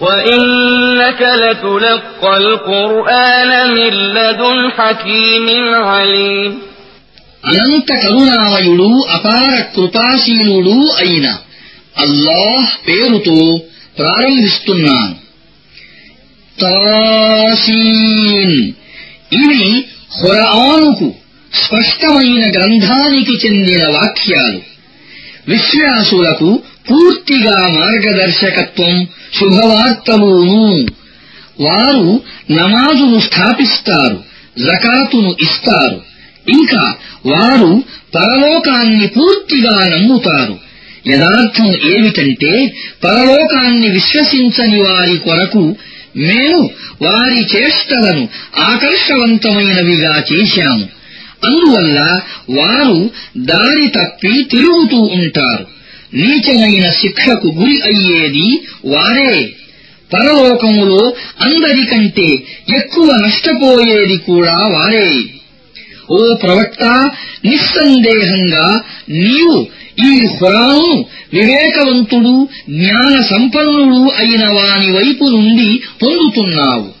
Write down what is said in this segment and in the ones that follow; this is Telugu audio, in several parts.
وإنك لتلقى القرآن من لدن حكيم عليم అనంత కరుణామయుడు అపార కృపాశీలుడు అయిన అల్లాహ్ పేరుతో ప్రారంభిస్తున్నాను తాసీన్ ఇవి ఖురానుకు స్పష్టమైన గ్రంథానికి చెందిన వాక్యాలు విశ్వాసులకు పూర్తిగా మార్గదర్శకత్వం శుభవార్తలూను వారు నమాజును స్థాపిస్తారు జకాతును ఇస్తారు. ఇంకా వారు పరలోకాన్ని పూర్తిగా నమ్ముతారు. యథార్థం ఏమిటంటే పరలోకాన్ని విశ్వసించని వారి కొరకు మేము వారి చేష్టలను ఆకర్షవంతమైనవిగా చేశాము. అందువల్ల వారు దారి తప్పి తిరుగుతూ ఉంటారు. నీచమైన శిక్షకు గురి అయ్యేది వారే. పరలోకములో అందరికంటే ఎక్కువ నష్టపోయేది కూడా వారే. ఓ ప్రవక్త నిస్సందేహంగా నీవు ఈ హురాను వివేకవంతుడు జ్ఞాన సంపన్నుడు అయిన వాని వైపు నుండి పొందుతున్నావు.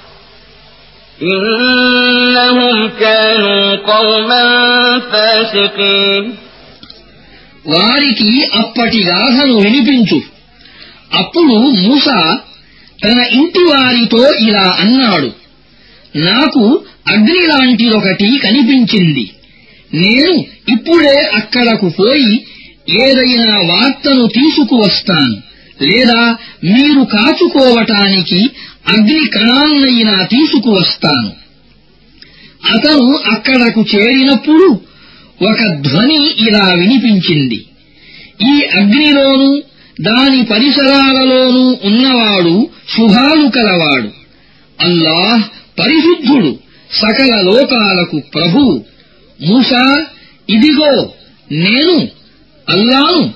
إنهم كانوا قوما فاسقين వారికి అప్పటి గాథను వినిపించు అప్పుడు మూస తన ఇంటి వారితో ఇలా అన్నాడు నాకు అగ్ని లాంటిదొకటి కనిపించింది నేను ఇప్పుడే అక్కడకు పోయి ఏదైనా వార్తను తీసుకువస్తాను లేదా మీరు కాచుకోవటానికి అగ్ని కణాలనైనా తీసుకువస్తాను. అతను అక్కడకు చేరినప్పుడు ఒక ధ్వని ఇలా వినిపించింది. ఈ అగ్నిలోనూ దాని పరిసరాలలోనూ ఉన్నవాడు శుభాలు కలవాడు. అల్లాహ్ పరిశుద్ధుడు సకల లోకాలకు ప్రభు. మూసా ఇదిగో నేను అల్లాను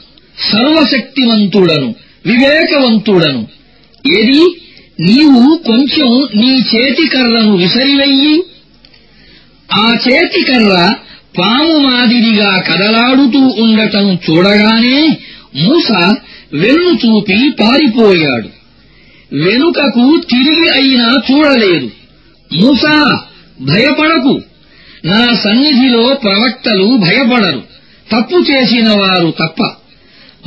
సర్వశక్తివంతుడను వివేకవంతుడను. ఏది? నీవు కొంచెం నీ చేతికర్రను విసరివెయ్యి ఆ చేతికర్ర పాము మాదిరిగా కదలాడుతూ ఉండటం చూడగానే మూస వెన్ను చూపి పారిపోయాడు. వెనుకకు తిరిగి అయినా చూడలేదు. మూసా భయపడకు. నా సన్నిధిలో ప్రవక్తలు భయపడరు. తప్పు చేసిన వారు తప్ప.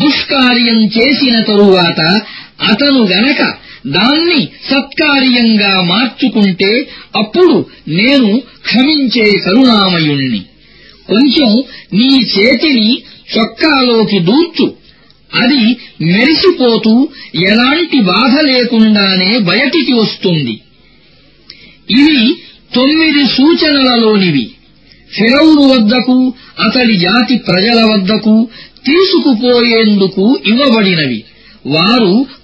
దుష్కార్యం చేసిన తరువాత అతను గనక దాన్ని సత్కార్యంగా మార్చుకుంటే అప్పుడు నేను క్షమించే కరుణామయుణ్ణి. కొంచెం నీ చేతిని చొక్కాలోకి దూర్చు. అది మెరిసిపోతూ ఎలాంటి బాధ లేకుండానే బయటికి వస్తుంది. ఇవి తొమ్మిది సూచనలలోనివి. ఫిరౌను వద్దకు అతడి జాతి ప్రజల వద్దకు తీసుకుపోయేందుకు ఇవ్వబడినవి. వారు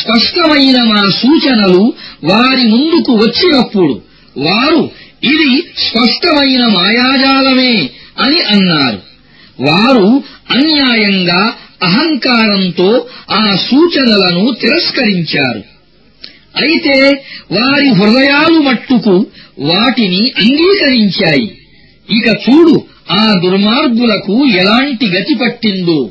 స్పష్టమైన మా సూచనలు వారి ముందుకు వచ్చినప్పుడు వారు ఇది స్పష్టమైన మాయాజాలమే అని అన్నారు. వారు అన్యాయంగా అహంకారంతో ఆ సూచనలను తిరస్కరించారు. అయితే వారి హృదయాలు మట్టుకు వాటిని అంగీకరించాయి. ఇక చూడు ఆ దుర్మార్గులకు ఎలాంటి గతి పట్టిందో.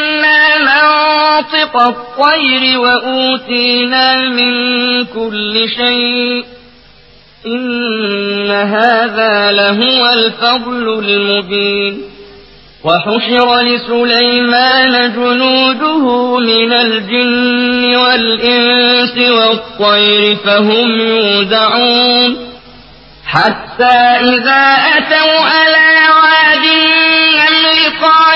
منطق الطير وأوتينا من كل شيء. إن هذا لهو الفضل المبين. وحشر لسليمان جنوده من الجن والإنس والطير فهم يودعون. حتى إذا أتوا على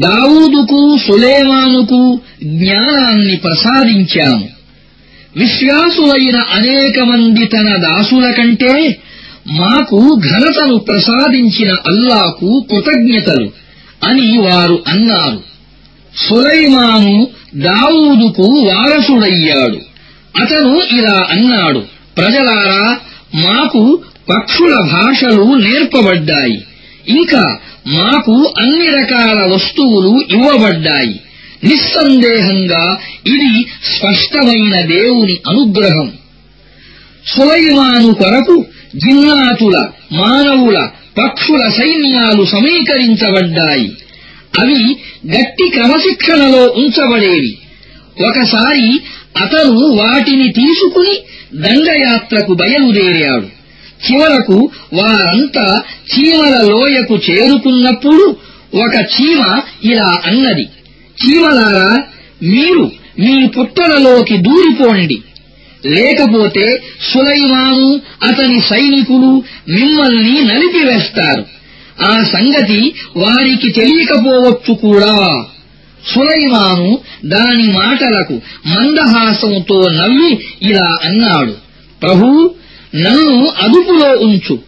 దావూదుకు సులేమానుకు జ్ఞానాన్ని ప్రసాదించాము. విశ్వాసులైన అనేక మంది తన దాసుల కంటే మాకు ఘనతను ప్రసాదించిన అల్లాకు కృతజ్ఞతలు అని వారు అన్నారు. సులైమాను దావూదుకు వారసుడయ్యాడు. అతను ఇలా అన్నాడు ప్రజలారా మాకు పక్షుల భాషలు నేర్పబడ్డాయి. ఇంకా మాకు అన్ని రకాల వస్తువులు ఇవ్వబడ్డాయి. నిస్సందేహంగా ఇది స్పష్టమైన దేవుని అనుగ్రహం. సులైమాను కొరకు జిన్నాతుల మానవుల పక్షుల సైన్యాలు సమీకరించబడ్డాయి. అవి గట్టి క్రమశిక్షణలో ఉంచబడేవి. ఒకసారి అతను వాటిని తీసుకుని దండయాత్రకు బయలుదేరాడు. చివరకు వారంతా చీమల లోయకు చేరుకున్నప్పుడు ఒక చీమ ఇలా అన్నది. చీమలారా మీరు మీ పుట్టలలోకి దూరిపోండి. లేకపోతే సులైమాను అతని సైనికులు మిమ్మల్ని నలిపివేస్తారు. ఆ సంగతి వారికి తెలియకపోవచ్చు కూడా. సులైమాను దాని మాటలకు మందహాసంతో నవ్వి ఇలా అన్నాడు. ప్రభూ నన్ను అదుపులో ఉంచు.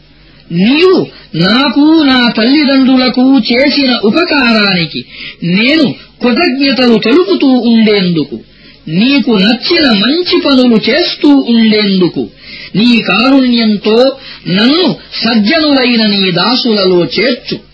నీవు నాకు నా తల్లిదండ్రులకు చేసిన ఉపకారానికి నేను కృతజ్ఞతలు తెలుపుతూ ఉండేందుకు నీకు నచ్చిన మంచి పనులు చేస్తూ ఉండేందుకు నీ కారుణ్యంతో నన్ను సజ్జనులైన నీ దాసులలో చేర్చు.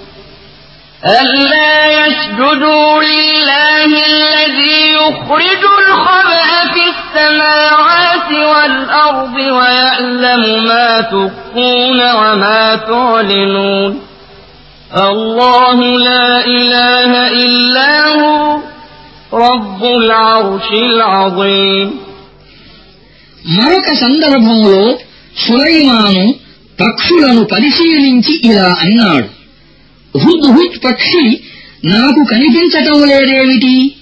ألا يسجدوا لله الذي يخرج الخبأ في السماوات والأرض ويعلم ما تخفون وما تعلنون الله لا إله إلا هو رب العرش العظيم మరొక సందర్భంలో సులైమాను పక్షులను పరిశీలించి ఇలా అన్నాడు హుద్ హుద్ పక్షి నాకు కనిపించటం లేదేమిటి?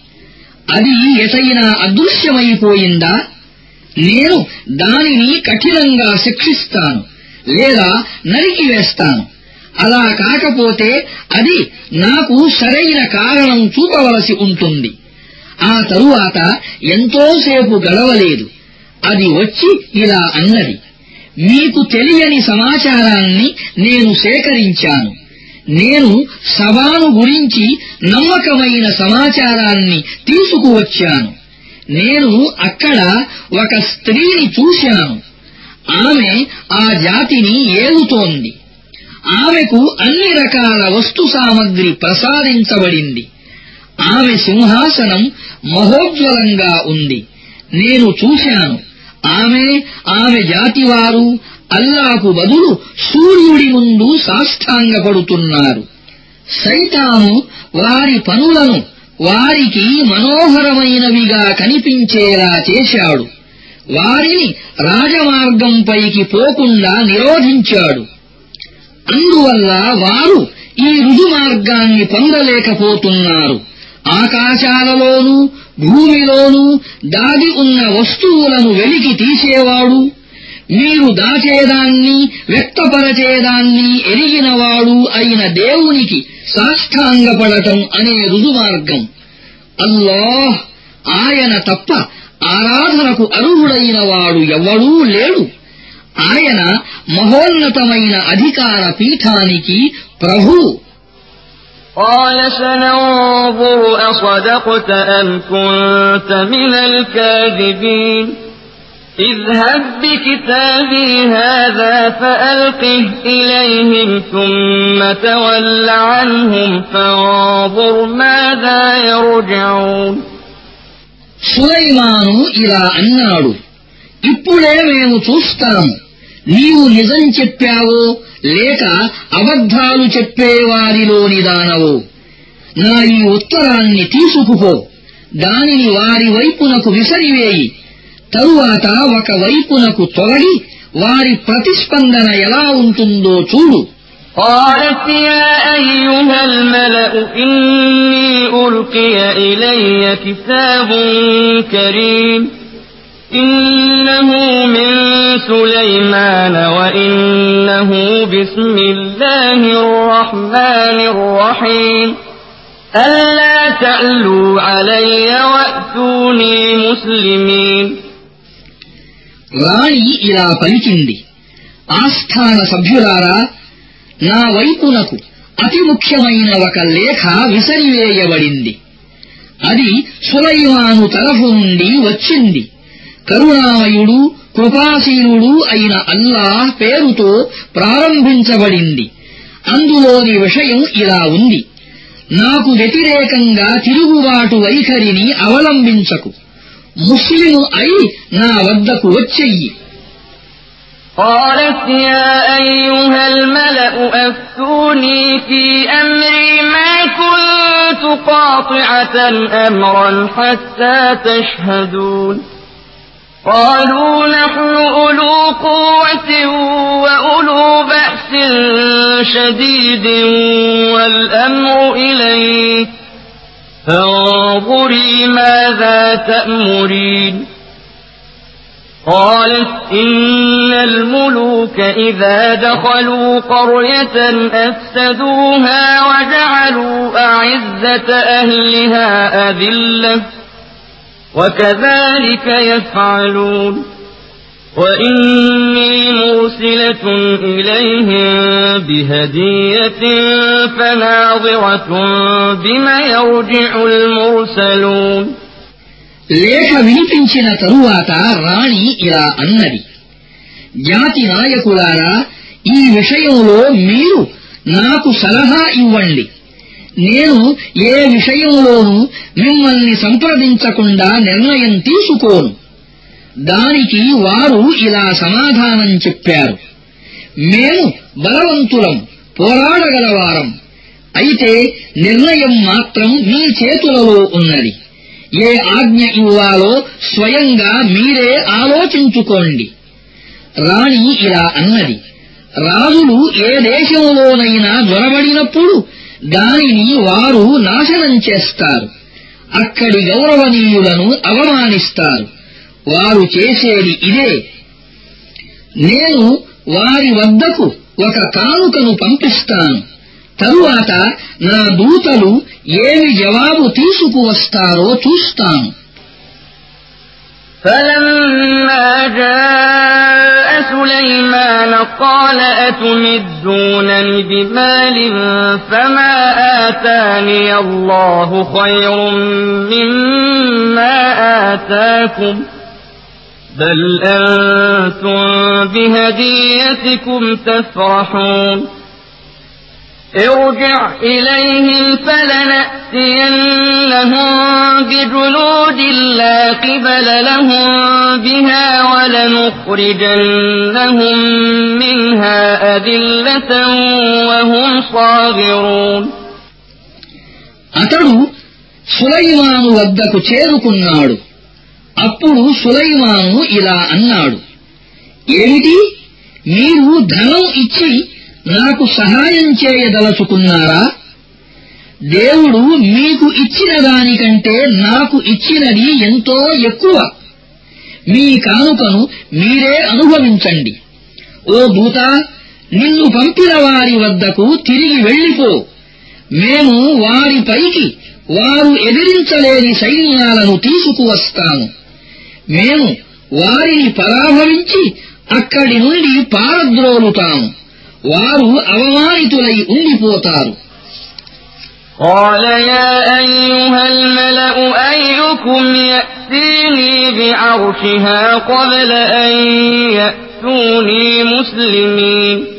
అది ఎసైనా అదృశ్యమైపోయిందా? నేను దానిని కఠినంగా శిక్షిస్తాను లేదా నరికివేస్తాను. అలా కాకపోతే అది నాకు సరైన కారణం చూపవలసి ఉంటుంది. ఆ తరువాత ఎంతోసేపు గడవలేదు. అది వచ్చి ఇలా అన్నది. మీకు తెలియని సమాచారాన్ని నేను సేకరించాను. నేను సవాను గురించి నమ్మకమైన సమాచారాన్ని తీసుకువచ్చాను. నేను అక్కడ ఒక స్త్రీని చూశాను. ఆమె ఆ జాతిని ఏలుతోంది. ఆమెకు అన్ని రకాల వస్తు సామగ్రి ప్రసాదించబడింది. ఆమె సింహాసనం మహోజ్వలంగా ఉంది. నేను చూశాను. ఆమె ఆమె జాతివారు అల్లాకు బదులు సూర్యుడి ముందు సాష్టాంగపడుతున్నారు. సైతాను వారి పనులను వారికి మనోహరమైనవిగా కనిపించేలా చేశాడు. వారిని రాజమార్గంపైకి పోకుండా నిరోధించాడు. అందువల్ల వారు ఈ రుజుమార్గాన్ని పొందలేకపోతున్నారు. ఆకాశాలలోనూ భూమిలోనూ దాగి ఉన్న వస్తువులను వెలికి తీసేవాడు మీరు దాచేదాన్ని వ్యక్తపరచేదాన్ని ఎరిగినవాడు అయిన దేవునికి సాష్టాంగపడటం అనే రుజుమార్గం అల్లాహ్ ఆయన తప్ప ఆరాధనకు అర్హుడైన వాడు ఎవ్వడూ లేడు ఆయన మహోన్నతమైన అధికార పీఠానికి ప్రభు قال سننظر أصدقت أم كنت من الكاذبين اذهب بكتابي هذا فألقه إليهم ثم تول عنهم فانظر ماذا يرجعون సులైమాను ఇలా అన్నాడు ఇప్పుడే మేము చూస్తాము నీవు నిజం చెప్పావో లేక అబద్ధాలు చెప్పేవారిలోని దానవో నా ఈ ఉత్తరాన్ని తీసుకుపో దానిని వారి వైపునకు విసరివేయి తరువాత ఒకవైపునకు తొలగి వారి ప్రతిస్పందన ఎలా ఉంటుందో చూడు. قالت يا أيها الملأ إني ألقي إلي كتاب كريم. إنه من سليمان وإنه بسم الله الرحمن الرحيم. ألا تعلوا علي وأتوني مسلمين. రాణి ఇలా పలికింది. ఆస్థాన సభ్యులారా నా వైపునకు అతి ముఖ్యమైన ఒక లేఖ విసరివేయబడింది. అది సులైమాను తరఫు నుండి వచ్చింది. కరుణామయుడు కృపాశీలుడు అయిన అల్లాహ్ పేరుతో ప్రారంభించబడింది. అందులోని విషయం ఇలా ఉంది. నాకు వ్యతిరేకంగా తిరుగుబాటు వైఖరిని అవలంబించకు. ముస్లిము అయి నా వద్దకు వచ్చెయ్యి قالت يا أيها الملأ أفتوني في أمري ما كنت قاطعة أمرا حتى تشهدون قالوا نحن أولو قوة وأولو بأس شديد والأمر إليك فانظري ماذا تأمرين؟ قالت إن الملوك إذا دخلوا قرية أفسدوها وجعلوا أعزة أهلها أذلة وكذلك يفعلون. وإني مرسلة إليهم بهدية فناظرة بما يرجع المرسلون లేఖ వినిపించిన తరువాత రాణి ఇలా అన్నది జాతి నాయకులారా ఈ విషయంలో మీరు నాకు సలహా ఇవ్వండి నేను ఏ విషయంలోనూ మిమ్మల్ని సంప్రదించకుండా నిర్ణయం తీసుకోను దానికి వారు ఇలా సమాధానం చెప్పారు. మేము బలవంతులం పోరాడగలవారం. అయితే నిర్ణయం మాత్రం మీ చేతులలో ఉన్నది. ఏ ఆజ్ఞ ఇవ్వాలో స్వయంగా మీరే ఆలోచించుకోండి. రాణి ఇలా అన్నది. రాజులు ఏ దేశంలోనైనా జొరబడినప్పుడు దానిని వారు నాశనం చేస్తారు. అక్కడి గౌరవనీయులను అవమానిస్తారు. వారు చేసేది ఇదే నేను వారి వద్దకు ఒక కానుకను పంపిస్తాను తరువాత నా దూతలు ఏమి జవాబు తీసుకువస్తారో చూస్తాను فلما جاء سليمان قال أتمدونني بمال فما آتاني الله خير مما آتاكم بل أنتم بهديتكم تفرحون ارجع إليهم فلنأتينهم بجنود لا قبل لهم بها ولنخرجنهم منها أذلة وهم صاغرون అతడు సులైమాను వద్దకు చేరుకున్నాడు అప్పుడు సులైమాను ఇలా అన్నాడు ఏమిటి? మీరు ధనం ఇచ్చి నాకు సహాయం చేయదలుచుకున్నారా? దేవుడు మీకు ఇచ్చిన దానికంటే నాకు ఇచ్చినది ఎంతో ఎక్కువ. మీ కానుకను మీరే అనుభవించండి. ఓ దూత నిన్ను పంపిన వారి వద్దకు తిరిగి వెళ్ళిపో. మేము వారిపైకి వారు ఎదిరించలేని సైన్యాలను తీసుకువస్తాము. మేము వారిని పరాభవించి అక్కడి నుండి పారద్రోలుతాము. వారు అవమానితులై ఉండిపోతారు. قال يا أيها الملأ أيكم يأتيني بعرشها قبل أن يأتوني مسلمين.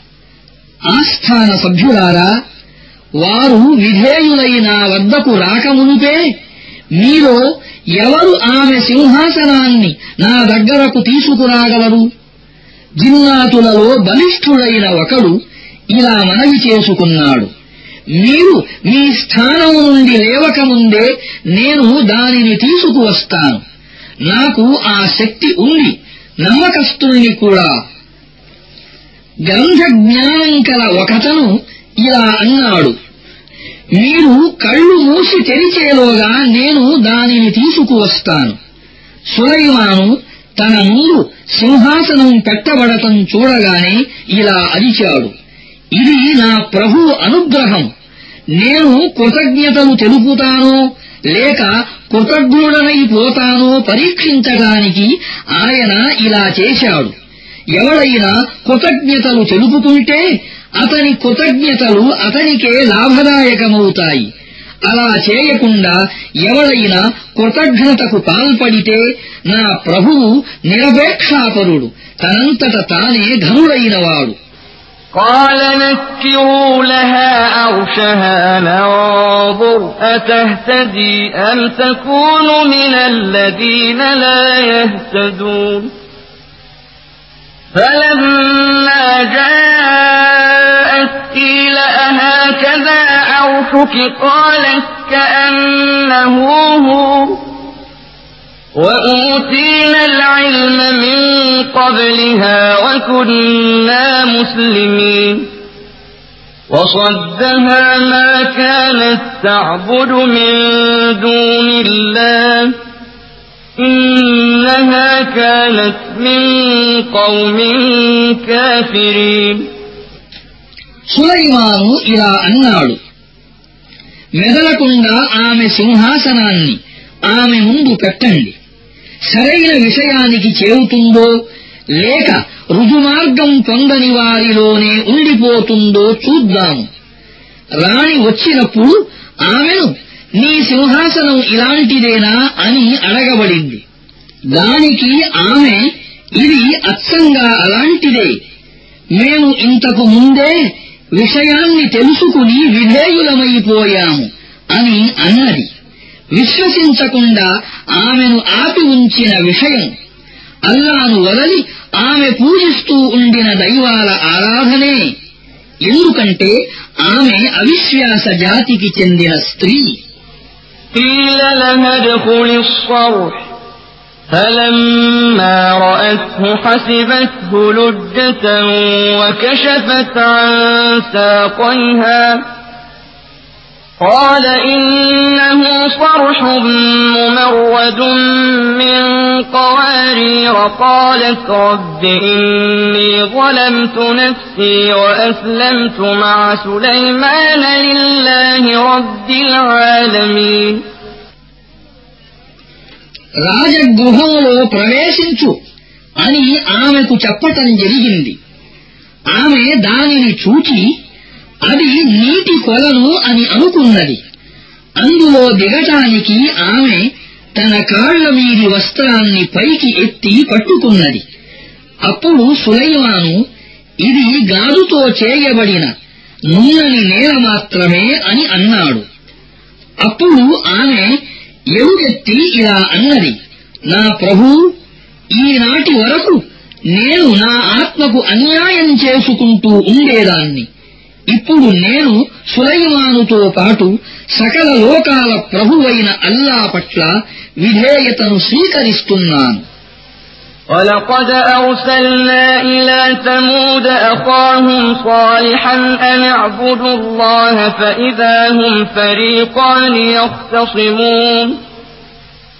ఆస్థాన సభ్యులారా వారు విధేయులైన వద్దకు రాకమునుపే మీలో ఎవరు ఆమె సింహాసనాన్ని నా దగ్గరకు తీసుకురాగలరు? జిన్నాతులలో బలిష్ఠుడైన ఒకడు ఇలా మనవి చేసుకున్నాడు. మీరు మీ స్థానం నుండి లేవకముందే నేను దానిని తీసుకువస్తాను. నాకు ఆ శక్తి ఉంది. నమ్మకస్తుల్ని కూడా గ్రంథ జ్ఞానం కల ఒకతను ఇలా అన్నాడు. మీరు కళ్ళు మూసి తెరిచేలోగా నేను దానిని తీసుకువస్తాను. సులైమాను తన ముందు సింహాసనం పెట్టబడటం చూడగానే ఇలా అరిచాడు. ఇది నా ప్రభు అనుగ్రహం. నేను కృతజ్ఞతలు తెలుపుతానో లేక కృతజ్ఞుడనైపోతానో పరీక్షించడానికి ఆయన ఇలా చేశాడు. ఎవడైనా కృతజ్ఞతలు తెలుపుకుంటే అతని కృతజ్ఞతలు అతనికే లాభదాయకమవుతాయి అలా చేయకుండా ఎవడైనా కృతజ్ఞతకు పాల్పడితే నా ప్రభువు నిరపేక్షాపరుడు తనంతట తానే ధనుడైనవాడు قال نكروا لها عرشها ننظر أتهتدي أم تكون من الذين لا يهتدون فلما جاءت قيل أهكذا عرشك؟ قالت كأنه هو. وأوتينا العلم من قبلها وكنا مسلمين. وصدها ما كانت تعبد من دون الله. إنها كانت من قوم كافرين సులైమాను ఇలా అన్నాడు మెదలకుండా ఆమె సింహాసనాన్ని ఆమె ముందు పెట్టండి సరైన విషయానికి చేరుతుందో లేక రుజుమార్గం పొందని వారిలోనే ఉండిపోతుందో చూద్దాము రాణి వచ్చినప్పుడు ఆమెను నీ సింహాసనం ఇలాంటిదేనా అని అడగబడింది. దానికి ఆమె ఇది అచ్చంగా అలాంటిదే. మేము ఇంతకు ముందే విషయాన్ని తెలుసుకుని విధేయులమైపోయాము అని అన్నది. విశ్వసించకుండా ఆమెను ఆపి ఉంచిన విషయం. అల్లాను వదలి ఆమె పూజిస్తూ ఉండిన దైవాల ఆరాధనే. ఎందుకంటే ఆమె అవిశ్వాస జాతికి చెందిన స్త్రీ. قيل لها ادخل الصرح. فلما رأته حسبته لجة وكشفت عن ساقيها. قال إنه صرح ممرد من قوارير قالت رب إني ظلمت نفسي وأسلمت مع سليمان لله رب العالمين రాజగృహంలో ప్రవేశించు అని ఆమెకు చెప్పటం జరిగింది ఆమె దానిని చూచి అది నీటి కొలను అని అనుకున్నది. అందులో దిగటానికి ఆమె తన కాళ్ళ మీది వస్త్రాన్ని పైకి ఎత్తి పట్టుకున్నది. అప్పుడు సులైమాను ఇది గాజుతో చేయబడిన నూనెని నేల మాత్రమే అని అన్నాడు. అప్పుడు ఆమె ఎరుగెత్తి ఇలా అన్నది నా ప్రభూ ఈనాటి వరకు నేను నా ఆత్మకు అన్యాయం చేసుకుంటూ ఉండేదాన్ని. ఇప్పుడు నేను సులైమానుతో పాటు సకల లోకాల ప్రభువైన అల్లా పట్ల విధేయతను స్వీకరిస్తున్నాను ولقد أرسلنا إلى ثمود أخاهم صالحا أن اعبدوا الله فإذا هم فريقان يختصمون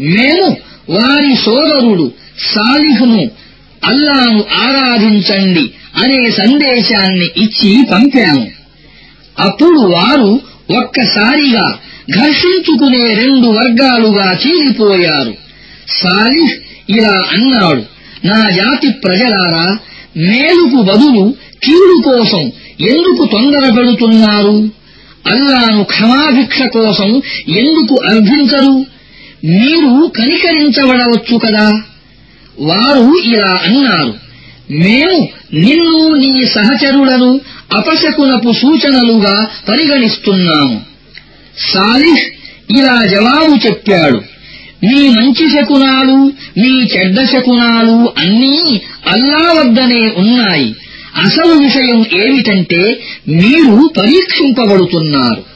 మేము వారి సోదరుడు సాలిహును అల్లాను ఆరాధించండి అనే సందేశాన్ని ఇచ్చి పంపాము. అప్పుడు వారు ఒక్కసారిగా ఘర్షించుకునే రెండు వర్గాలుగా చీలిపోయారు. సాలిహ్ ఇలా అన్నాడు నా జాతి ప్రజలారా మేలుకు బదులు కీడు కోసం ఎందుకు తొందరపడుతున్నారు? అల్లాను క్షమాభిక్ష కోసం ఎందుకు అర్థించరు మీరు కనికరించబడవచ్చు కదా? వారు ఇలా అన్నారు మేము నిన్ను నీ సహచరులను అపశకునపు సూచనలుగా పరిగణిస్తున్నాము. సాలిహ్ ఇలా జవాబు చెప్పాడు మీ మంచి శకునాలు మీ చెడ్డ శకునాలు అన్నీ అల్లా వద్దనే ఉన్నాయి. అసలు విషయం ఏమిటంటే మీరు పరీక్షింపబడుతున్నారు.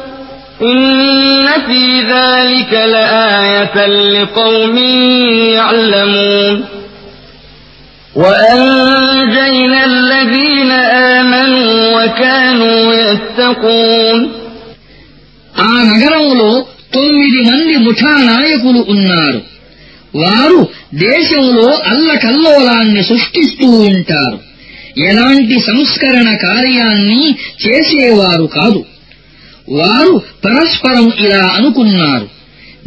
إن في ذلك لآية لقوم يعلمون وأنجينا الذين آمنوا وكانوا يتقون ఆ నగరంలో తొమ్మిది మంది ముఠా నాయకులు ఉన్నారు వారు దేశంలో అల్లకల్లోలాన్ని సృష్టిస్తూ ఉంటారు ఎలాంటి సంస్కరణ కార్యాన్ని చేసేవారు కాదు వారు పరస్పరం ఇలా అనుకున్నారు.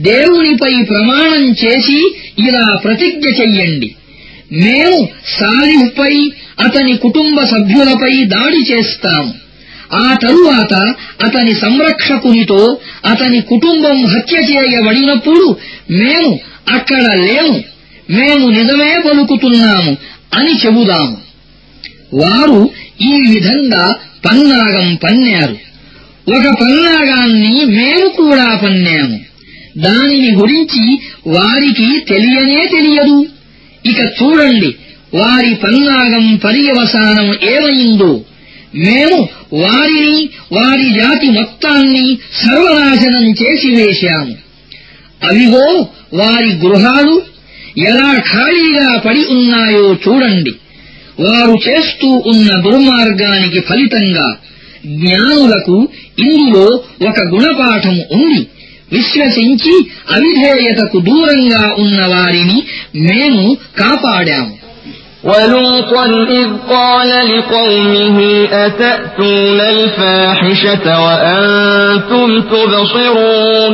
దేవునిపై ప్రమాణం చేసి ఇలా ప్రతిజ్ఞ చెయ్యండి. మేము సాలిహ్పై అతని కుటుంబ సభ్యులపై దాడి చేస్తాము. ఆ తరువాత అతని సంరక్షకునితో అతని కుటుంబం హత్య చేయబడినప్పుడు మేము అక్కడ లేము. మేము నిజమే పలుకుతున్నాము అని చెబుదాము. వారు ఈ విధంగా పన్నాగం పన్నారు. ఒక పన్నాగాన్ని మేము కూడా పన్నాము. దానిని గురించి వారికి తెలియనే తెలియదు. ఇక చూడండి వారి పన్నాగం పర్యవసానం ఏమైందో. మేము వారిని వారి జాతి మొత్తాన్ని సర్వనాశనం చేసివేశాము అవిగో వారి గృహాలు ఎలా ఖాళీగా పడి ఉన్నాయో చూడండి. వారు చేస్తూ ఉన్న దుర్మార్గానికి ఫలితంగా జ్ఞానులకు ఇందులో ఒక గుణపాఠం ఉంది విశ్వసించి అవిధేయతకు దూరంగా ఉన్న వారిని మేము కాపాడాము ولوطا إذ قال لقومه أتأتون الفاحشة وأنتم تبصرون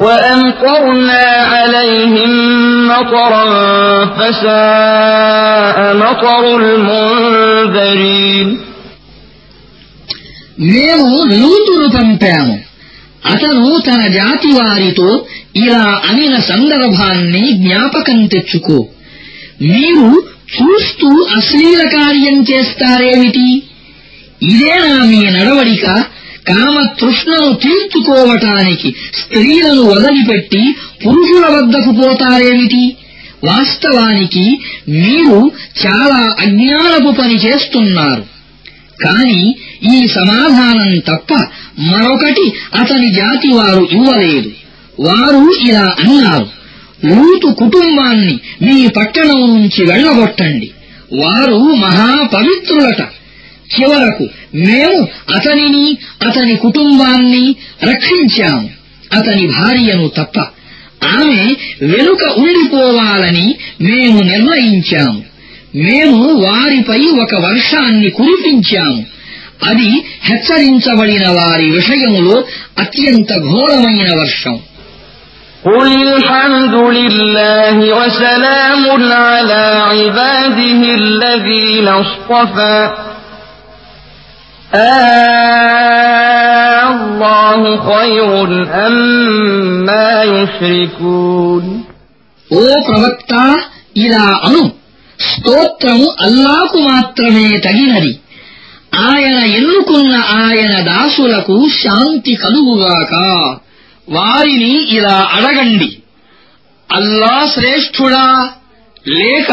وأمطرنا عليهم مطرا فساء مطر المنذرين మేము లూతును పంపాము అతను తన జాతి వారితో ఇలా అనిన సందర్భాన్ని జ్ఞాపకం తెచ్చుకో మీరు చూస్తూ అశ్లీల కార్యం చేస్తారేమిటి ఇదేనా మీ నడవడిక కామతృష్ణను తీర్చుకోవటానికి స్త్రీలను వదిలిపెట్టి పురుషుల వద్దకు పోతారేమిటి? వాస్తవానికి మీరు చాలా అజ్ఞానపు పని చేస్తున్నారు. కాని ఈ సమాధానం తప్ప మరొకటి అతని జాతి వారు ఇవ్వలేదు. వారు ఇలా అన్నారు లూతు కుటుంబాన్ని మీ పట్టణం నుంచి వెళ్ళగొట్టండి వారు మహాపవిత్రులట. చివరకు మేము అతనిని అతని కుటుంబాన్ని రక్షించాము అతని భార్యను తప్ప ఆమె వెనుక ఉండిపోవాలని మేము నిర్ణయించాము మేము వారిపై ఒక వర్షాన్ని కురిపించాము అది హెచ్చరించబడిన వారి విషయంలో అత్యంత ఘోరమైన వర్షం قل الحمد لله وسلام على عباده الذين اصطفى الله خير أما يشركون ఓ ప్రవక్త ఇలా అను స్తోత్రము అల్లాకు మాత్రమే తగినది ఆయన ఎన్నుకున్న ఆయన దాసులకు శాంతి కలుగుగాక వారిని ఇలా అడగండి అల్లా శ్రేష్ఠుడా లేక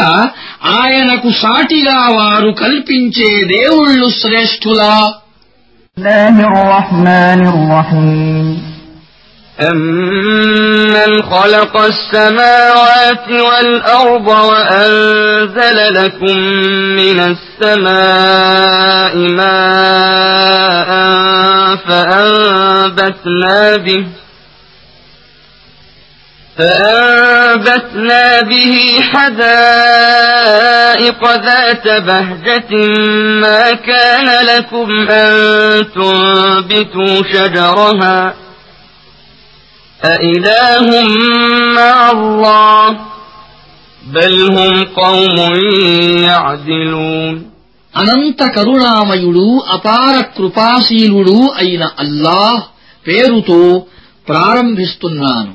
ఆయనకు సాటిగా వారు కల్పించే దేవుళ్ళు శ్రేష్ఠులా الله الرحمن الرحيم أمن خلق السماوات والأرض وأنزل لكم من السماء ماء فأنبتنا به فأنبتنا به حدائق ذات بهجة ما كان لكم أن تنبتوا شجرها أإله مع الله بل هم قوم يعدلون అనంత కరుణామయుడు అపార కృపాశీలుడు అయిన అల్లాహ్ పేరుతో ప్రారంభిస్తున్నాను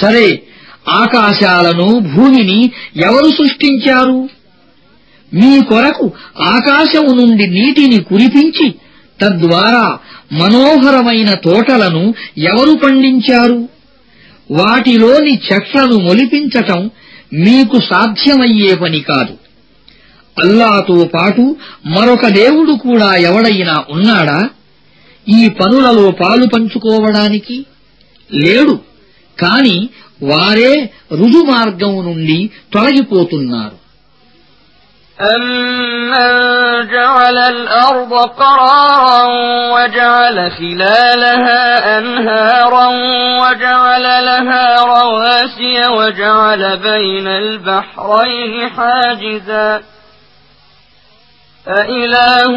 సరే ఆకాశాలను భూమిని ఎవరు సృష్టించారు? మీ కొరకు ఆకాశము నుండి నీటిని కురిపించి తద్వారా మనోహరమైన తోటలను ఎవరు పండించారు? వాటిలోని చెట్లను మొలిపించటం మీకు సాధ్యమయ్యే పని కాదు. అల్లాతో పాటు మరొక దేవుడు కూడా ఎవడైనా ఉన్నాడా? ఈ పనులలో పాలు పంచుకోవడానికి లేడు. కాని వారే రుజుమార్గం నుండి తొలగిపోతున్నారు أمن جعل الأرض قرارا وجعل خلالها أنهارا وجعل لها رواسي وجعل بين البحرين حاجزا أإله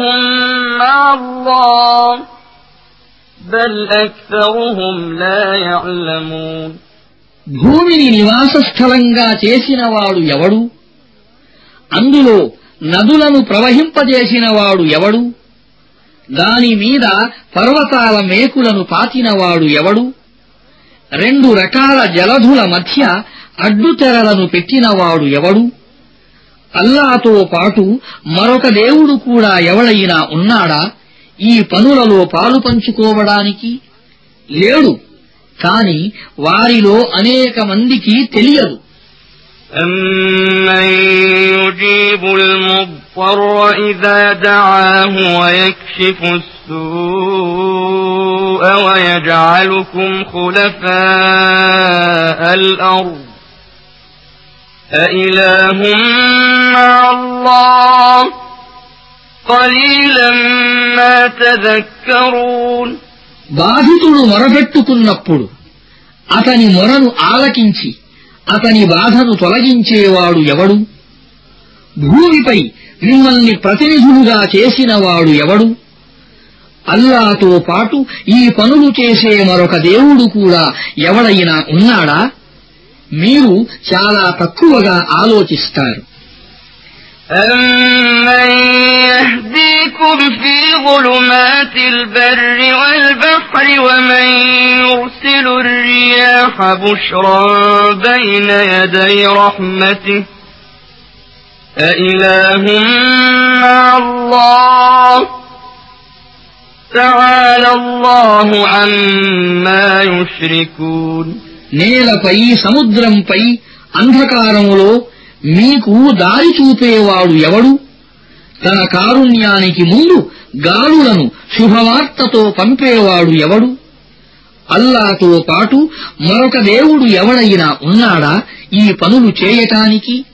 مع الله భూమిని నివాస స్థలంగా చేసినవాడు ఎవడు? అందులో నదులను ప్రవహింపజేసినవాడు ఎవడు? దాని మీద పర్వతాల మేకులను పాతినవాడు ఎవడు? రెండు రకాల జలధుల మధ్య అడ్డుతెరలను పెట్టినవాడు ఎవడు? అల్లాతో పాటు మరొక దేవుడు కూడా ఎవడైనా ఉన్నాడా? ఈ పనులలో పాలు పంచుకోవడానికి లేడు కాని వారిలో అనేక మందికి తెలియదు أمن يجيب المضطر إذا دعاه ويكشف السوء ويجعلكم خلفاء الأرض أإله مع الله قليلا ما تذكرون బాధితుడు మొరపెట్టుకున్నప్పుడు అతని మొరను ఆలకించి అతని బాధను తొలగించేవాడు ఎవడు? భూమిపై మిమ్మల్ని ప్రతినిధులుగా చేసినవాడు ఎవడు? అల్లాతో పాటు ఈ పనులు చేసే మరొక దేవుడు కూడా ఎవడైనా ఉన్నాడా? మీరు చాలా తక్కువగా ఆలోచిస్తారు. أمن يهديكم في ظلمات البر والبحر ومن يرسل الرياح بشرا بين يدي رحمته أإله مع الله تعالى الله عما يشركون నేలపై సముద్రంపై అంధకారములో మీకు దారి చూపేవాడు ఎవడు? తన కారుణ్యానికి ముందు గాలులను శుభవార్తతో పంపేవాడు ఎవడు? అల్లాతో పాటు మరొక దేవుడు ఎవడైనా ఉన్నాడా ఈ పనులు చేయటానికి?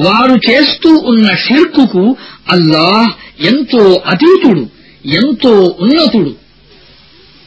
వారు చేస్తూ ఉన్న షిర్కుకు అల్లాహ్ ఎంతో అతీతుడు ఎంతో ఉన్నతుడు.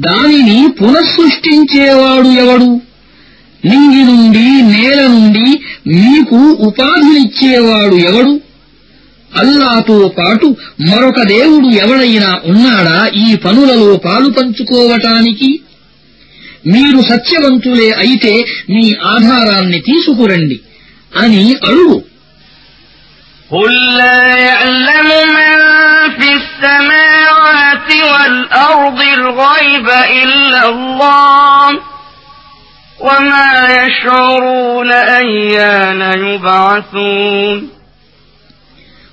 దానిని పునఃసృష్టించేవాడు ఎవడు నింగి నుండి నేల నుండి మీకు ఉపాధినిచ్చేవాడు ఎవడు అల్లాతో పాటు మరొక దేవుడు ఎవడైనా ఉన్నాడా ఈ పనులలో పాలు పంచుకోవటానికి మీరు సత్యవంతులే అయితే మీ ఆధారాన్ని తీసుకురండి అని అడుగు قل لا يعلم من في السماوات والأرض الغيب إلا الله وما يشعرون أيان يبعثون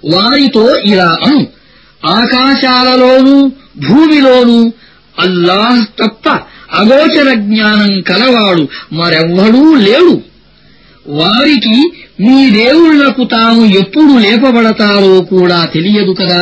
వారితో ఇలా అను ఆకాశాలలోనూ భూమిలోనూ అల్లాహ్ తప్ప అగోచర జ్ఞానం కలవాడు మరెవ్వడూ లేడు వారికి మీ దేవుళ్లకు తాము ఎప్పుడు లేపబడతారో కూడా తెలియదు కదా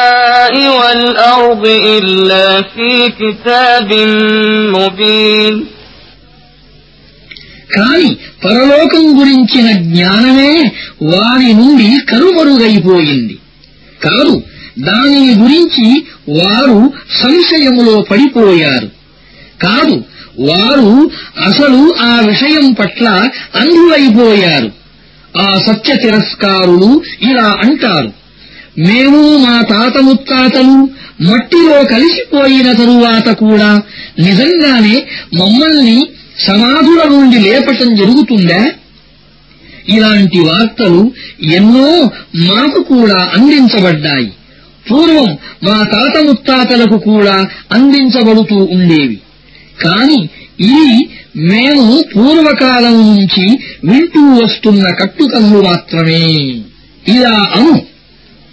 والأرض إلا في كتاب مبين కాని పరలోకం గురించిన జ్ఞానమే వారి నుండి కనుమరుగైపోయింది కాదు దానిని గురించి వారు సంశయములో పడిపోయారు కాదు వారు అసలు ఆ విషయం పట్ల అంధులైపోయారు ఆ సత్య తిరస్కారులు ఇలా అంటారు మేము మా తాత ముత్తాతలు మట్టిలో కలిసిపోయిన తరువాత కూడా నిజంగానే మమ్మల్ని సమాధుల నుండి లేపటం జరుగుతుందా? ఇలాంటి వార్తలు ఎన్నో మాకు కూడా అందించబడ్డాయి. పూర్వం మా తాత ముత్తాతలకు కూడా అందించబడుతూ ఉండేవి. కాని ఇవి మేము పూర్వకాలం నుంచి వింటూ వస్తున్న కట్టుకథలు మాత్రమే. ఇలా అను.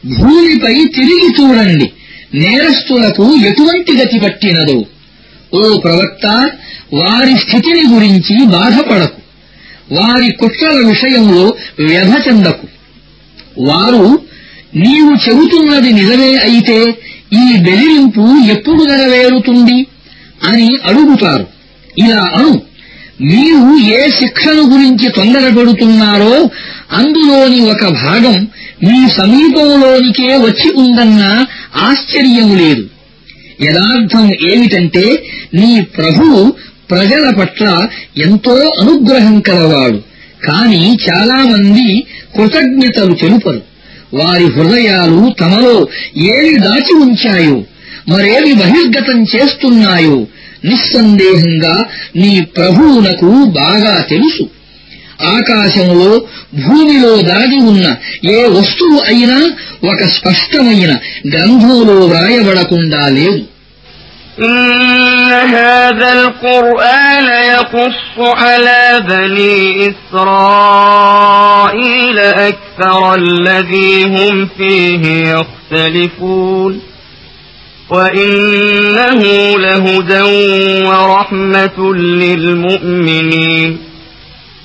భూమిపై తిరిగి చూడండి. నేరస్తులకు ఎటువంటి గతి పట్టినదో. ఓ ప్రవక్త వారి స్థితిని గురించి బాధపడకు. వారి కుట్రల విషయంలో వ్యధ చెందకు. వారు నీవు చెబుతున్నది నిజమే అయితే ఈ బెదిరింపు ఎప్పుడు నెరవేరుతుంది అని అడుగుతారు. ఇలా అను. మీరు ఏ శిక్షను గురించి తొందరపడుతున్నారో అందులోని ఒక భాగం మీ సమీపంలోనికే వచ్చి ఉందన్న ఆశ్చర్యం లేదు. యథార్థం ఏమిటంటే నీ ప్రభువు ప్రజల పట్ల ఎంతో అనుగ్రహం కలవాడు. కాని చాలామంది కృతజ్ఞతలు తెలుపరు. వారి హృదయాలు తమలో ఏవి దాచి ఉంచాయో మరేవి బహిర్గతం చేస్తున్నాయో నిస్సందేహంగా నీ ప్రభువునకు బాగా తెలుసు. ఆకాశంలో భూమిలో దాగి ఉన్న ఏ వస్తువు అయినా ఒక స్పష్టమైన గ్రంథంలో వ్రాయబడకుండా లేదు إن هذا القرآن يقص على بني إسرائيل أكثر الذي هم فيه يختلفون وإنه لهدى ورحمة للمؤمنين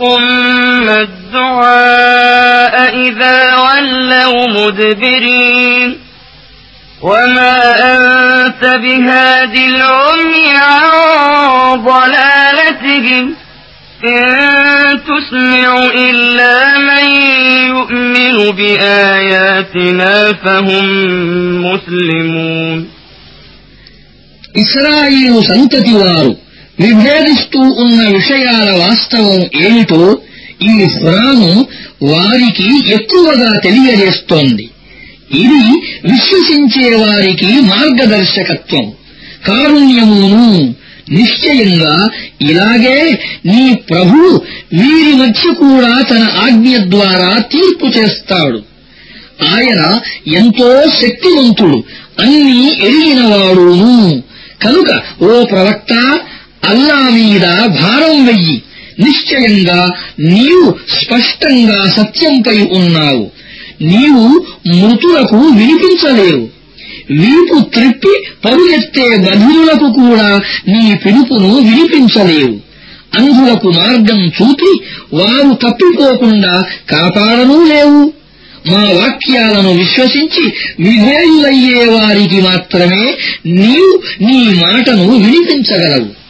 ثم الدعاء إذا ولوا مدبرين وما أنت بهاد العمي عن ضلالتهم إن تسمع إلا من يؤمن بآياتنا فهم مسلمون إسرائيل ಸಂತತಿವಾರು విభేదిస్తూ ఉన్న విషయాల వాస్తవం ఏమిటో ఈ ఖురాను వారికి ఎక్కువగా తెలియజేస్తోంది. ఇది విశ్వసించే వారికి మార్గదర్శకత్వం. కారుణ్యమును నిశ్చయంగా ఇలాగే నీ ప్రభు వీరి మధ్య కూడా తన ఆజ్ఞ ద్వారా తీర్పు చేస్తాడు. ఆయన ఎంతో శక్తివంతుడు అన్నీ ఎరిగినవాడును. కనుక ఓ ప్రవక్త అల్లా మీద భారం వెయ్యి. నిశ్చయంగా నీవు స్పష్టంగా సత్యంపై ఉన్నావు. నీవు మృతులకు వినిపించలేవు. వీపు త్రిప్పి పరుగెత్తే బధిరులకు కూడా నీ పిలుపును వినిపించలేవు. అంధులకు మార్గం చూపి వారు తప్పిపోకుండా కాపాడనూ లేవు. మా వాక్యాలను విశ్వసించి విధేయులయ్యే వారికి మాత్రమే నీవు నీ మాటను వినిపించగలవు.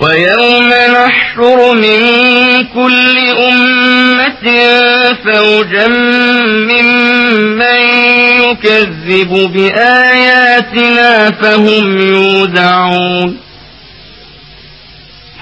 ويوم نحشر من كل أمة فوجا ممن يكذب بآياتنا فهم يودعون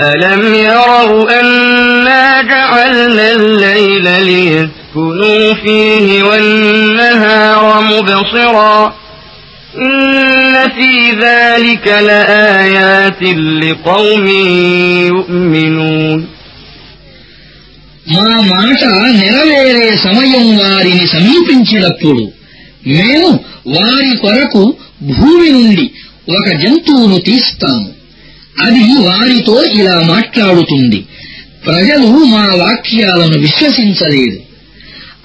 ألم يروا أنا جعلنا الليل ليسكنوا فيه والنهار مبصرا إن في ذلك لآيات لقوم يؤمنون మా మాట నెరవేరే సమయం వారిని సమీపించినప్పుడు మేము వారి కొరకు భూమి నుండి ఒక జంతువును తీస్తాము అది వారితో ఇలా మాట్లాడుతుంది. ప్రజలు మా వాక్యాలను విశ్వసించలేదు.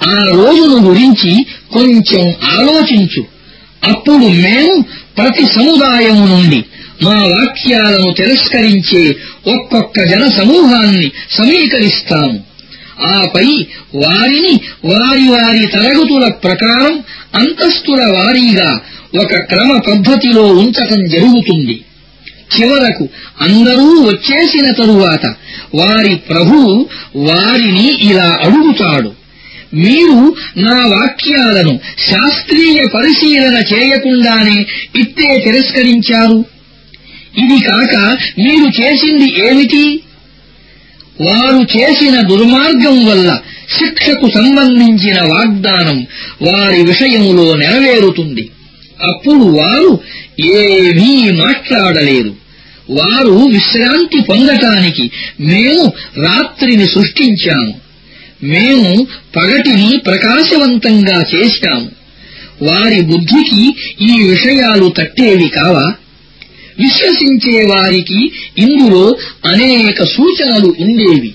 ఆ రోజును గురించి కొంచెం ఆలోచించు. అప్పుడు మేము ప్రతి సముదాయం నుండి మా వాక్యాలను తిరస్కరించే ఒక్కొక్క జన సమూహాన్ని సమీకరిస్తాము. ఆపై వారిని వారి వారి తరగతుల ప్రకారం అంతస్తుల వారీగా ఒక క్రమ పద్ధతిలో ఉంచటం జరుగుతుంది. చివరకు అందరూ వచ్చేసిన తరువాత వారి ప్రభువు వారిని ఇలా అడుగుతాడు. మీరు నా వాక్యాలను శాస్త్రీయ పరిశీలన చేయకుండానే ఇట్టే తిరస్కరించారు. ఇది కాక మీరు చేసింది ఏమిటి? వారు చేసిన దుర్మార్గం వల్ల శిక్షకు సంబంధించిన వాగ్దానం వారి విషయంలో నెరవేరుతుంది. అప్పుడు వారు ఏమీ మాట్లాడలేదు. వారు విశ్రాంతి పొందటానికి మేము రాత్రిని సృష్టించాము. మేము పగటిని ప్రకాశవంతంగా చేశాము వారి బుద్ధికి ఈ విషయాలు తట్టేవి కావా? విశ్వసించే వారికి ఇందులో అనేక సూచనలు ఉండేవి.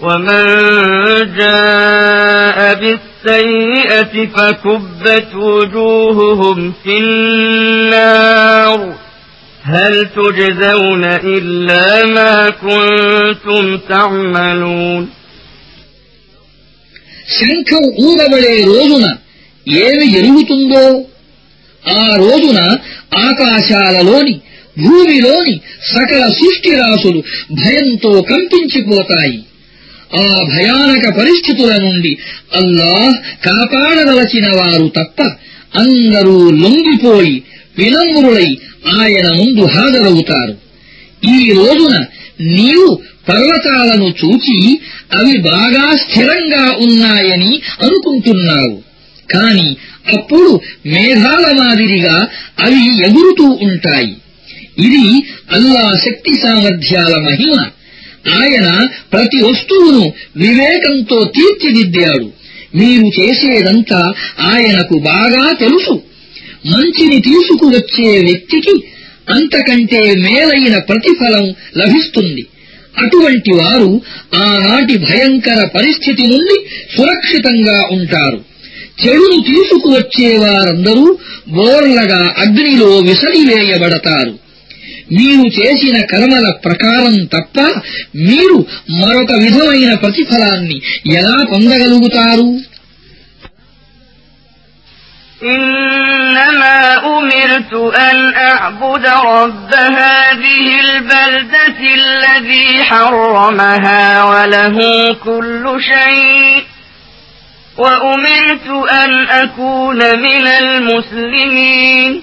ومن جاء بالسيئة فكبت وجوههم في النار هل تجزون إلا ما كنتم تعملون శంఖం ఊదబడే రోజున ఏమి జరుగుతుందో ఆ రోజున ఆకాశాలలోని భూమిలోని సకల సృష్టిరాశులు భయంతో కంపించిపోతాయి ఆ భయానక పరిస్థితుల నుండి అల్లాహ్ కాపాడదలచిన వారు తప్ప అందరూ లొంగిపోయి వినమ్రులై ఆయన ముందు హాజరవుతారు. ఈ రోజున నీవు పర్వతాలను చూచి అవి బాగా స్థిరంగా ఉన్నాయని అనుకుంటున్నావు. కాని అప్పుడు మేఘాల మాదిరిగా అవి ఎగురుతూ ఉంటాయి. ఇది అల్లా శక్తి సామర్థ్యాల మహిమ. ఆయన ప్రతి వస్తువును వివేకంతో తీర్చిదిద్దాడు. మీరు చేసేదంతా ఆయనకు బాగా తెలుసు. మంచిని తీసుకువచ్చే వ్యక్తికి అంతకంటే మేలైన ప్రతిఫలం లభిస్తుంది. అటువంటి వారు ఆనాటి భయంకర పరిస్థితి నుండి సురక్షితంగా ఉంటారు. చెడును తీసుకువచ్చే వారందరూ బోర్లగా అగ్నిలో విసరివేయబడతారు. మీరు చేసిన కర్మల ప్రకారం తప్ప మీరు మరొక విధమైన ప్రతిఫలాన్ని ఎలా పొందగలుగుతారు إنما أمرت أن أعبد رب هذه البلدة الذي حرمها وله كل شيء وأمرت أن أكون من المسلمين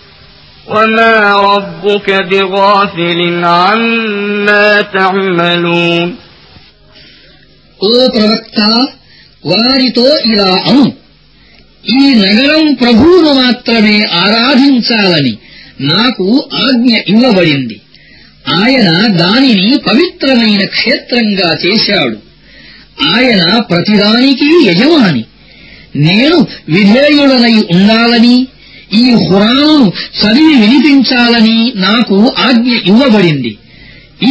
وما ربك بغافل عما تعملون ఓ ప్రవక్త వారితో ఇలా అను ఈ నగరం ప్రభువును మాత్రమే ఆరాధించాలని నాకు ఆజ్ఞ ఇవ్వబడింది ఆయన దానిని పవిత్రమైన క్షేత్రంగా చేశాడు ఆయన ప్రతిదానికి యజమాని నేను విధేయుడనై ఉండాలని ఈ హురాను చదివి వినిపించాలని నాకు ఆజ్ఞ ఇవ్వబడింది.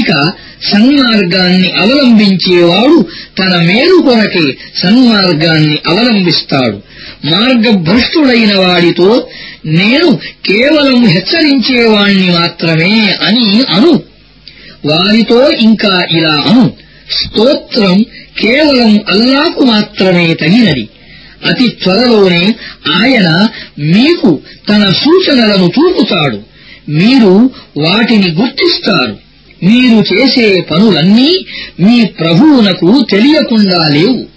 ఇక సన్మార్గాన్ని అవలంబించేవాడు తన మేలు కొరకే సన్మార్గాన్ని అవలంబిస్తాడు. మార్గభ్రష్టుడైన వాడితో నేను కేవలం హెచ్చరించేవాణ్ణి మాత్రమే అని అను. వారితో ఇంకా ఇలా అను. స్తోత్రం కేవలం అల్లాకు మాత్రమే తగినది. అతి త్వరలోనే ఆయన మీకు తన సూచనలను చూపుతాడు. మీరు వాటిని గుర్తిస్తారు. మీరు చేసే పనులన్నీ మీ ప్రభువునకు తెలియకుండా లేవు.